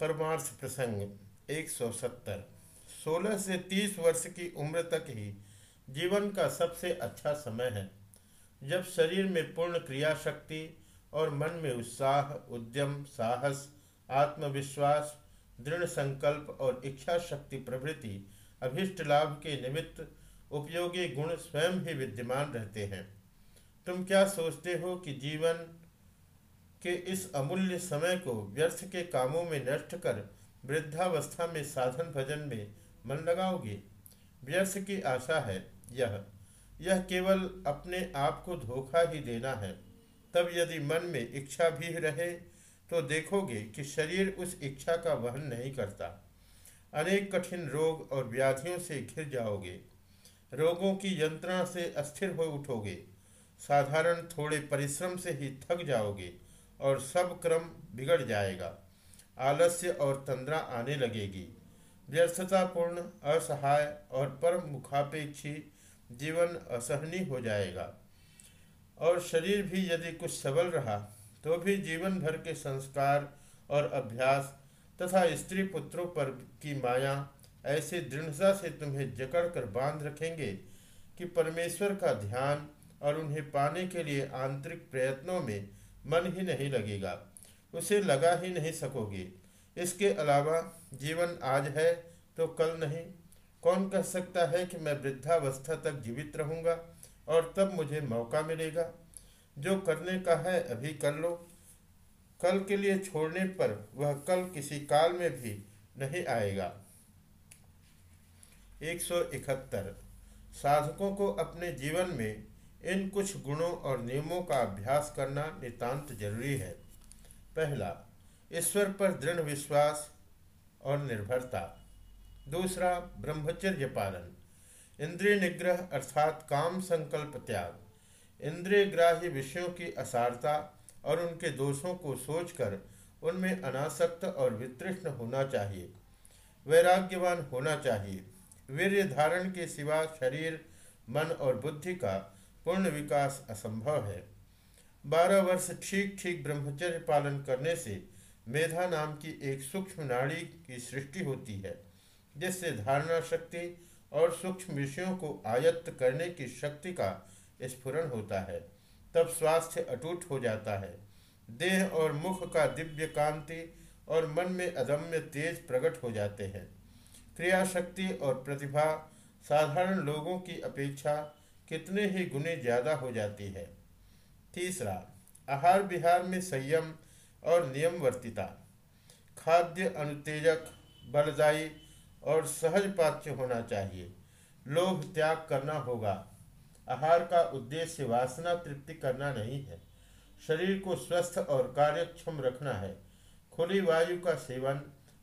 परमार्थ प्रसंग 170 16 से 30 वर्ष की उम्र तक ही जीवन का सबसे अच्छा समय है। जब शरीर में पूर्ण क्रिया शक्ति और मन में उत्साह, उद्यम, साहस, आत्मविश्वास, दृढ़ संकल्प और इच्छा शक्ति प्रभृति, अभिष्ट लाभ के निमित्त उपयोगी गुण स्वयं ही विद्यमान रहते हैं। तुम क्या सोचते हो कि जीवन के इस अमूल्य समय को व्यर्थ के कामों में नष्ट कर वृद्धावस्था में साधन भजन में मन लगाओगे। व्यर्थ की आशा है यह। यह केवल अपने आप को धोखा ही देना है। तब यदि मन में इच्छा भी रहे तो देखोगे कि शरीर उस इच्छा का वहन नहीं करता। अनेक कठिन रोग और व्याधियों से घिर जाओगे। रोगों की यंत्रणा से अस्थिर हो उठोगे। साधारण थोड़े परिश्रम से ही थक जाओगे। और सब क्रम बिगड़ जाएगा। आलस्य और तंद्रा आने लगेगी। व्यर्थतापूर्ण, असहाय और परम मुखापेक्षी जीवन असहनीय हो जाएगा। और शरीर भी यदि कुछ सबल रहा तो भी जीवन भर के संस्कार और अभ्यास तथा स्त्री पुत्रों पर की माया ऐसे दृढ़ता से तुम्हें जकड़ कर बाँध रखेंगे कि परमेश्वर का ध्यान और उन्हें पाने के लिए आंतरिक प्रयत्नों में मन ही नहीं लगेगा, उसे लगा ही नहीं सकोगे। इसके अलावा, जीवन आज है तो कल नहीं। कौन कह सकता है कि मैं वृद्धावस्था तक जीवित रहूँगा और तब मुझे मौका मिलेगा? जो करने का है अभी कर लो। कल के लिए छोड़ने पर वह कल किसी काल में भी नहीं आएगा। 171 साधकों को अपने जीवन में इन कुछ गुणों और नियमों का अभ्यास करना नितांत ज़रूरी है। पहला, ईश्वर पर दृढ़ विश्वास और निर्भरता। दूसरा, ब्रह्मचर्य पालन। इंद्रिय निग्रह अर्थात काम संकल्प त्याग। इंद्रिय ग्राह्य विषयों की असारता और उनके दोषों को सोचकर उनमें अनासक्त और वितृष्ण होना चाहिए। वैराग्यवान होना चाहिए। वीर्य धारण के सिवा शरीर, मन और बुद्धि का पूर्ण विकास असंभव है। बारह वर्ष ठीक ठीक ब्रह्मचर्य पालन करने से मेधा नाम की एक सूक्ष्म नाड़ी की सृष्टि होती है, जिससे धारणा शक्ति और सूक्ष्म विषयों को आयत्त करने की शक्ति का स्फुरन होता है। तब स्वास्थ्य अटूट हो जाता है। देह और मुख का दिव्य कांति और मन में अदम्य तेज प्रकट हो जाते हैं। क्रिया शक्ति और प्रतिभा साधारण लोगों की अपेक्षा कितने ही गुने ज़्यादा हो जाती है। तीसरा, आहार विहार में संयम और नियम वर्तिता खाद्य अनुतेजक, बलदायी और सहज पाच्य होना चाहिए। लोभ त्याग करना होगा। आहार का उद्देश्य वासना तृप्ति करना नहीं है। शरीर को स्वस्थ और कार्यक्षम रखना है। खुली वायु का सेवन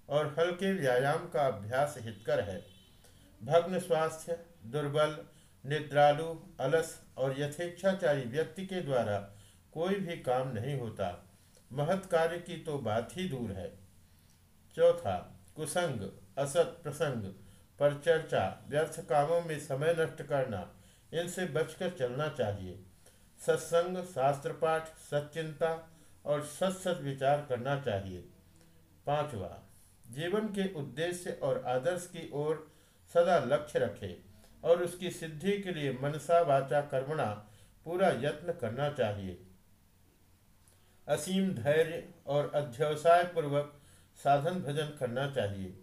और हल्के व्यायाम का अभ्यास हितकर है। भग्न स्वास्थ्य, दुर्बल निद्रालु, अलस और यथेच्छाचारी व्यक्ति के द्वारा कोई भी काम नहीं होता। महत् कार्य की तो बात ही दूर है। चौथा, कुसंग, असत, प्रसंग पर चर्चा, व्यर्थ कामों में समय नष्ट करना, इनसे बचकर चलना चाहिए। सत्संग शास्त्र पाठ सच्चिंता और सत सत विचार करना चाहिए। पांचवा, जीवन के उद्देश्य और आदर्श की ओर सदा लक्ष्य रखें। और उसकी सिद्धि के लिए मनसा वाचा कर्मणा पूरा यत्न करना चाहिए। असीम धैर्य और अध्यवसाय पूर्वक साधन भजन करना चाहिए।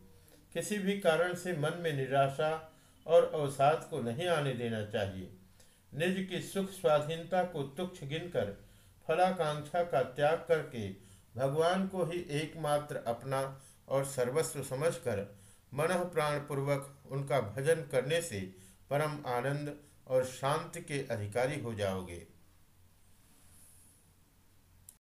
किसी भी कारण से मन में निराशा और अवसाद को नहीं आने देना चाहिए। निज की सुख स्वाधीनता को तुक्ष गिनकर फलाकांक्षा का त्याग करके भगवान को ही एकमात्र अपना और सर्वस्व समझकर मन प्राण पूर्वक उनका भजन करने से परम आनंद और शांति के अधिकारी हो जाओगे।